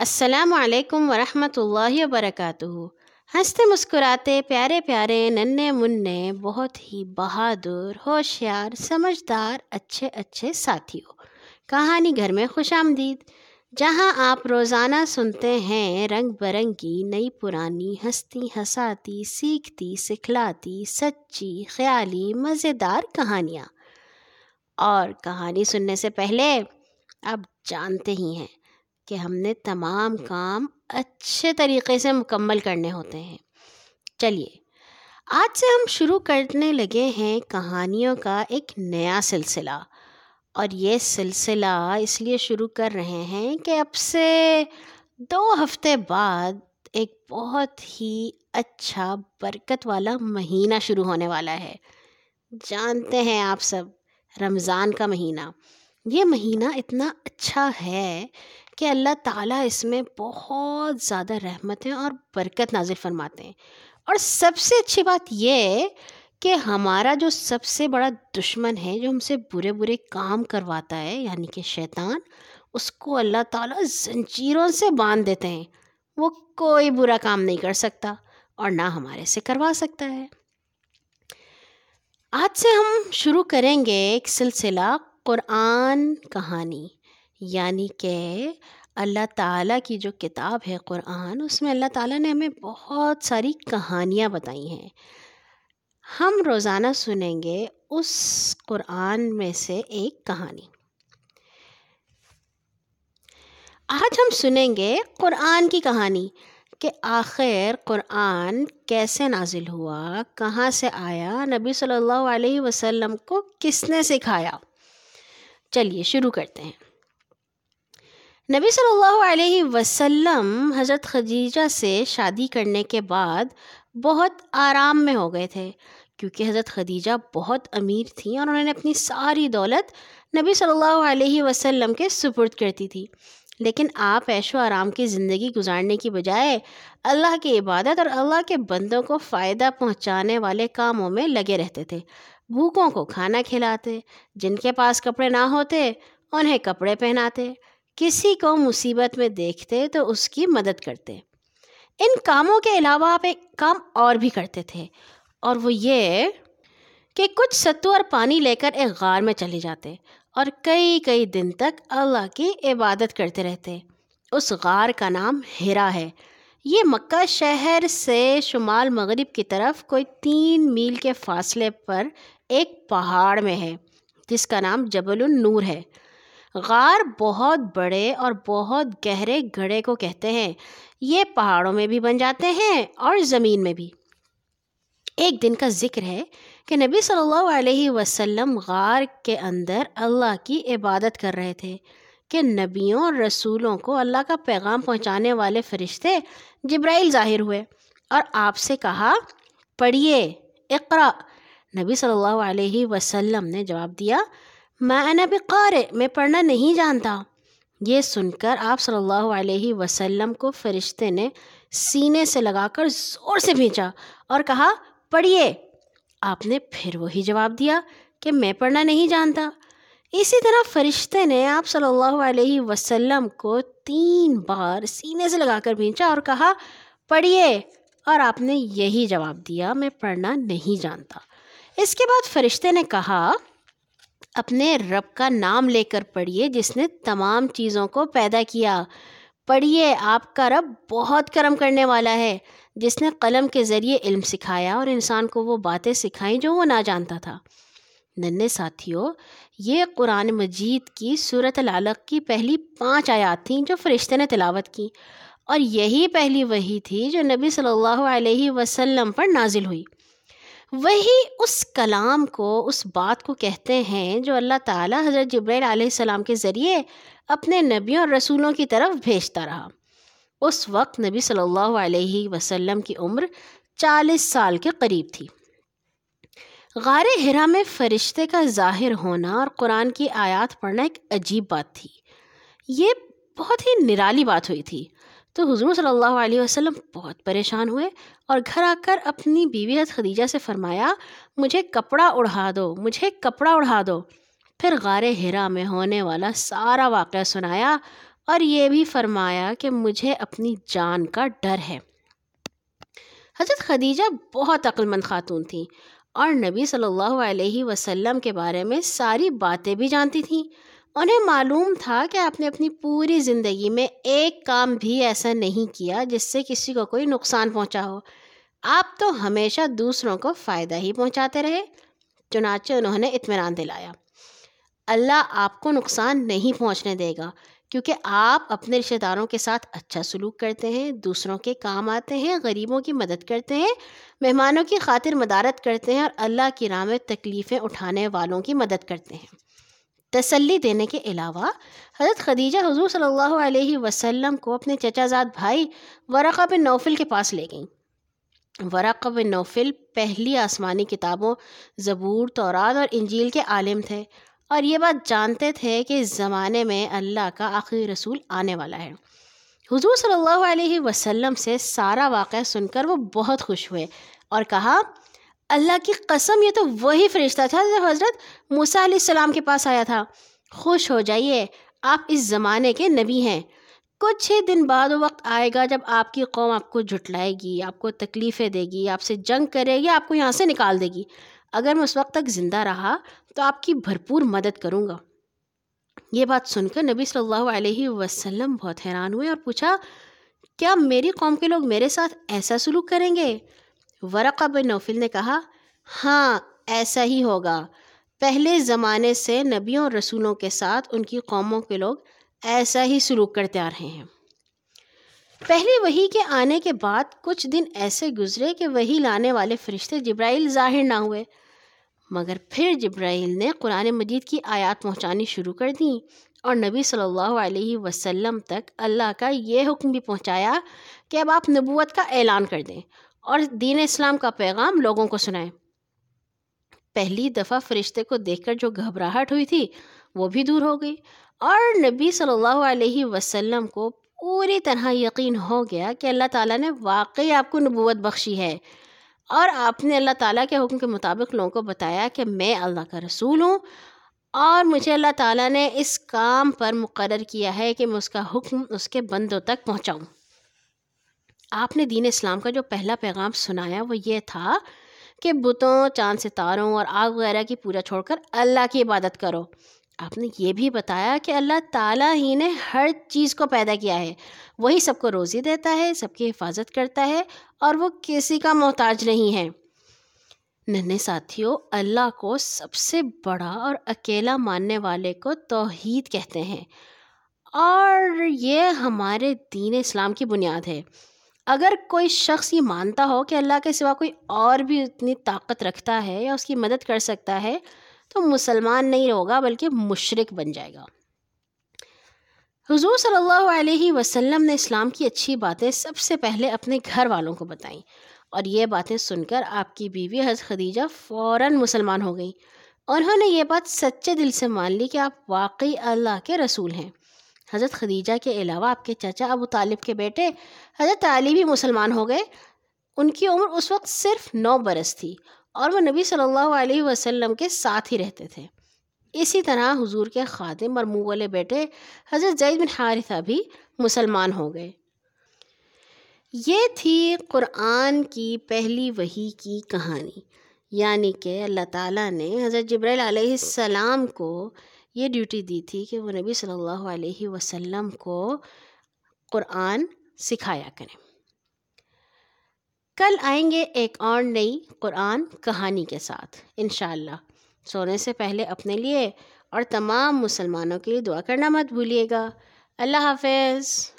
السلام علیکم ورحمۃ اللہ وبرکاتہ۔ ہنستے مسکراتے پیارے پیارے ننے منے بہت ہی بہادر، ہوشیار، سمجھدار، اچھے اچھے ساتھیوں۔ کہانی گھر میں خوش آمدید۔ جہاں آپ روزانہ سنتے ہیں رنگ برنگی، نئی پرانی ہستی، ہساتی، سیکھتی، سکھلاتی، سچی، خیالی، مزیدار کہانیاں۔ اور کہانی سننے سے پہلے آپ جانتے ہی ہیں۔ کہ ہم نے تمام کام اچھے طریقے سے مکمل کرنے ہوتے ہیں۔ چلیے آج سے ہم شروع کرنے لگے ہیں کہانیوں کا ایک نیا سلسلہ۔ اور یہ سلسلہ اس لیے شروع کر رہے ہیں کہ اب سے دو ہفتے بعد ایک بہت ہی اچھا برکت والا مہینہ شروع ہونے والا ہے۔ جانتے ہیں آپ سب رمضان کا مہینہ۔ یہ مہینہ اتنا اچھا ہے کہ اللہ تعالیٰ اس میں بہت زیادہ رحمتیں اور برکت نازل فرماتے ہیں۔ اور سب سے اچھی بات یہ کہ ہمارا جو سب سے بڑا دشمن ہے، جو ہم سے برے برے کام کرواتا ہے یعنی کہ شیطان، اس کو اللہ تعالیٰ زنجیروں سے باندھ دیتے ہیں۔ وہ کوئی برا کام نہیں کر سکتا اور نہ ہمارے سے کروا سکتا ہے۔ آج سے ہم شروع کریں گے ایک سلسلہ قرآن کہانی۔ یعنی کہ اللہ تعالیٰ کی جو کتاب ہے قرآن، اس میں اللہ تعالیٰ نے ہمیں بہت ساری کہانیاں بتائی ہیں۔ ہم روزانہ سنیں گے اس قرآن میں سے ایک کہانی۔ آج ہم سنیں گے قرآن کی کہانی کہ آخر قرآن کیسے نازل ہوا، کہاں سے آیا، نبی صلی اللہ علیہ وسلم کو کس نے سکھایا۔ چلیے، شروع کرتے ہیں۔ نبی صلی اللہ علیہ وسلم حضرت خدیجہ سے شادی کرنے کے بعد بہت آرام میں ہو گئے تھے، کیونکہ حضرت خدیجہ بہت امیر تھیں اور انہوں نے اپنی ساری دولت نبی صلی اللہ علیہ وسلم کے سپرد کرتی تھی۔ لیکن آپ عیش و آرام کی زندگی گزارنے کی بجائے اللہ کی عبادت اور اللہ کے بندوں کو فائدہ پہنچانے والے کاموں میں لگے رہتے تھے۔ بھوکوں کو کھانا کھلاتے، جن کے پاس کپڑے نہ ہوتے، انہیں کپڑے پہناتے۔ کسی کو مصیبت میں دیکھتے تو اس کی مدد کرتے۔ ان کاموں کے علاوہ آپ ایک کام اور بھی کرتے تھے، اور وہ یہ کہ کچھ ستو اور پانی لے کر ایک غار میں چلے جاتے، اور کئی کئی دن تک اللہ کی عبادت کرتے رہتے۔ اس غار کا نام ہیرا ہے۔ یہ مکہ شہر سے شمال مغرب کی طرف کوئی تین میل کے فاصلے پر ایک پہاڑ میں ہے، جس کا نام جبل النور ہے۔ غار بہت بڑے اور بہت گہرے گھڑے کو کہتے ہیں۔ یہ پہاڑوں میں بھی بن جاتے ہیں اور زمین میں بھی۔ ایک دن کا ذکر ہے کہ نبی صلی اللہ علیہ وسلم غار کے اندر اللہ کی عبادت کر رہے تھے کہ نبیوں اور رسولوں کو اللہ کا پیغام پہنچانے والے فرشتے جبرائیل ظاہر ہوئے اور آپ سے کہا، پڑھیے اقرا نبی صلی اللہ علیہ وسلم نے جواب دیا میں انا بقارئ میں پڑھنا نہیں جانتا۔ یہ سن کر آپ صلی اللہ علیہ وسلم کو فرشتے نے سینے سے لگا کر زور سے بھیجا اور کہا، پڑھیے۔ آپ نے پھر وہی جواب دیا کہ میں پڑھنا نہیں جانتا۔ اسی طرح فرشتے نے آپ صلی اللہ علیہ وسلم کو تین بار سینے سے لگا کر بھیجا اور کہا، پڑھیے۔ اور آپ نے یہی جواب دیا، میں پڑھنا نہیں جانتا۔ اس کے بعد فرشتے نے کہا اپنے رب کا نام لے کر پڑھیے، جس نے تمام چیزوں کو پیدا کیا۔ پڑھیے، آپ کا رب بہت کرم کرنے والا ہے۔ جس نے قلم کے ذریعے علم سکھایا اور انسان کو وہ باتیں سکھائیں جو وہ نہ جانتا تھا۔ ننے ساتھیوں یہ قرآن مجید کی صورت العلق کی پہلی پانچ آیات تھیں جو فرشتے نے تلاوت کی۔ اور یہی پہلی وہی تھی جو نبی صلی اللہ علیہ وسلم پر نازل ہوئی۔ وہی اس کلام کو، اس بات کو کہتے ہیں جو اللہ تعالیٰ حضرت جبریل علیہ السلام کے ذریعے اپنے نبیوں اور رسولوں کی طرف بھیجتا رہا۔ اس وقت نبی صلی اللہ علیہ وسلم کی عمر چالیس سال کے قریب تھی۔ غار ہرا میں فرشتے کا ظاہر ہونا اور قرآن کی آیات پڑھنا ایک عجیب بات تھی۔ یہ بہت ہی نرالی بات ہوئی تھی۔ تو حضور صلی اللہ علیہ وسلم بہت پریشان ہوئے اور گھر آ کر اپنی بیوی حضرت خدیجہ سے فرمایا، مجھے کپڑا اڑھا دو، مجھے کپڑا اڑھا دو۔ پھر غار ہرا میں ہونے والا سارا واقعہ سنایا اور یہ بھی فرمایا کہ مجھے اپنی جان کا ڈر ہے۔ حضرت خدیجہ بہت عقلمند خاتون تھیں اور نبی صلی اللہ علیہ وسلم کے بارے میں ساری باتیں بھی جانتی تھیں۔ انہیں معلوم تھا کہ آپ نے اپنی پوری زندگی میں ایک کام بھی ایسا نہیں کیا جس سے کسی کو کوئی نقصان پہنچا ہو۔ آپ تو ہمیشہ دوسروں کو فائدہ ہی پہنچاتے رہے، چنانچہ انہوں نے اطمینان دلایا۔ اللہ آپ کو نقصان نہیں پہنچنے دے گا، کیونکہ آپ اپنے رشتہ داروں کے ساتھ اچھا سلوک کرتے ہیں، دوسروں کے کام آتے ہیں، غریبوں کی مدد کرتے ہیں، مہمانوں کی خاطر مدارت کرتے ہیں اور اللہ کی راہ میں تکلیفیں اٹھانے والوں کی مدد کرتے ہیں۔ تسلی دینے کے علاوہ، حضرت خدیجہ حضور صلی اللہ علیہ وسلم کو اپنے چچا زاد بھائی ورقہ بن نوفل کے پاس لے گئیں۔ ورقہ بن نوفل پہلی آسمانی کتابوں، زبور، تورات اور انجیل کے عالم تھے اور یہ بات جانتے تھے کہ اس زمانے میں اللہ کا آخری رسول آنے والا ہے۔ حضور صلی اللہ علیہ وسلم سے سارا واقعہ سن کر وہ بہت خوش ہوئے اور کہا اللہ کی قسم، یہ تو وہی فرشتہ تھا جو حضرت موسیٰ علیہ السلام کے پاس آیا تھا۔ خوش ہو جائیے، آپ اس زمانے کے نبی ہیں۔ کچھ ہی دن بعد وہ وقت آئے گا جب آپ کی قوم آپ کو جھٹلائے گی، آپ کو تکلیفیں دے گی، آپ سے جنگ کرے گی، آپ کو یہاں سے نکال دے گی۔ اگر میں اس وقت تک زندہ رہا تو آپ کی بھرپور مدد کروں گا۔ یہ بات سن کر نبی صلی اللہ علیہ وسلم بہت حیران ہوئے اور پوچھا، کیا میری قوم کے لوگ میرے ساتھ ایسا سلوک کریں گے؟ ورقہ بن نوفل نے کہا ہاں ایسا ہی ہوگا۔ پہلے زمانے سے نبیوں اور رسولوں کے ساتھ ان کی قوموں کے لوگ ایسا ہی سلوک کرتے آ رہے ہیں۔ پہلی وہی کے آنے کے بعد کچھ دن ایسے گزرے کہ وہی لانے والے فرشتے جبرائیل ظاہر نہ ہوئے۔ مگر پھر جبرائیل نے قرآن مجید کی آیات پہنچانی شروع کر دیں اور نبی صلی اللہ علیہ وسلم تک اللہ کا یہ حکم بھی پہنچایا کہ اب آپ نبوت کا اعلان کر دیں۔ اور دین اسلام کا پیغام لوگوں کو سنائیں۔ پہلی دفعہ فرشتے کو دیکھ کر جو گھبراہٹ ہوئی تھی، وہ بھی دور ہو گئی۔ اور نبی صلی اللہ علیہ وسلم کو پوری طرح یقین ہو گیا کہ اللہ تعالیٰ نے واقعی آپ کو نبوت بخشی ہے۔ اور آپ نے اللہ تعالیٰ کے حکم کے مطابق لوگوں کو بتایا کہ میں اللہ کا رسول ہوں اور مجھے اللہ تعالیٰ نے اس کام پر مقرر کیا ہے کہ میں اس کا حکم اس کے بندوں تک پہنچاؤں۔ آپ نے دین اسلام کا جو پہلا پیغام سنایا وہ یہ تھا کہ بتوں، چاند ستاروں اور آگ وغیرہ کی پوجا چھوڑ کر اللہ کی عبادت کرو۔ آپ نے یہ بھی بتایا کہ اللہ تعالیٰ ہی نے ہر چیز کو پیدا کیا ہے۔ وہی سب کو روزی دیتا ہے، سب کی حفاظت کرتا ہے اور وہ کسی کا محتاج نہیں ہے۔ ننے ساتھیوں اللہ کو سب سے بڑا اور اکیلا ماننے والے کو توحید کہتے ہیں۔ اور یہ ہمارے دین اسلام کی بنیاد ہے۔ اگر کوئی شخص یہ مانتا ہو کہ اللہ کے سوا کوئی اور بھی اتنی طاقت رکھتا ہے یا اس کی مدد کر سکتا ہے، تو مسلمان نہیں ہوگا، بلکہ مشرق بن جائے گا۔ حضور صلی اللہ علیہ وسلم نے اسلام کی اچھی باتیں سب سے پہلے اپنے گھر والوں کو بتائیں۔ اور یہ باتیں سن کر آپ کی بیوی حضرت خدیجہ فوراً مسلمان ہو گئیں۔ انہوں نے یہ بات سچے دل سے مان لی کہ آپ واقعی اللہ کے رسول ہیں۔ حضرت خدیجہ کے علاوہ آپ کے چچا ابو طالب کے بیٹے حضرت علی بھی مسلمان ہو گئے۔ ان کی عمر اس وقت صرف نو برس تھی اور وہ نبی صلی اللہ علیہ وسلم کے ساتھ ہی رہتے تھے۔ اسی طرح حضور کے خادم اور منہ والے بیٹے حضرت زید بن حارثہ بھی مسلمان ہو گئے۔ یہ تھی قرآن کی پہلی وہی کی کہانی۔ یعنی کہ اللہ تعالیٰ نے حضرت جبرائیل علیہ السلام کو یہ ڈیوٹی دی تھی کہ وہ نبی صلی اللہ علیہ وسلم کو قرآن سکھایا کریں۔ کل آئیں گے ایک اور نئی قرآن کہانی کے ساتھ، انشاءاللہ۔ سونے سے پہلے اپنے لیے اور تمام مسلمانوں کے لیے دعا کرنا مت بھولیے گا۔ اللہ حافظ۔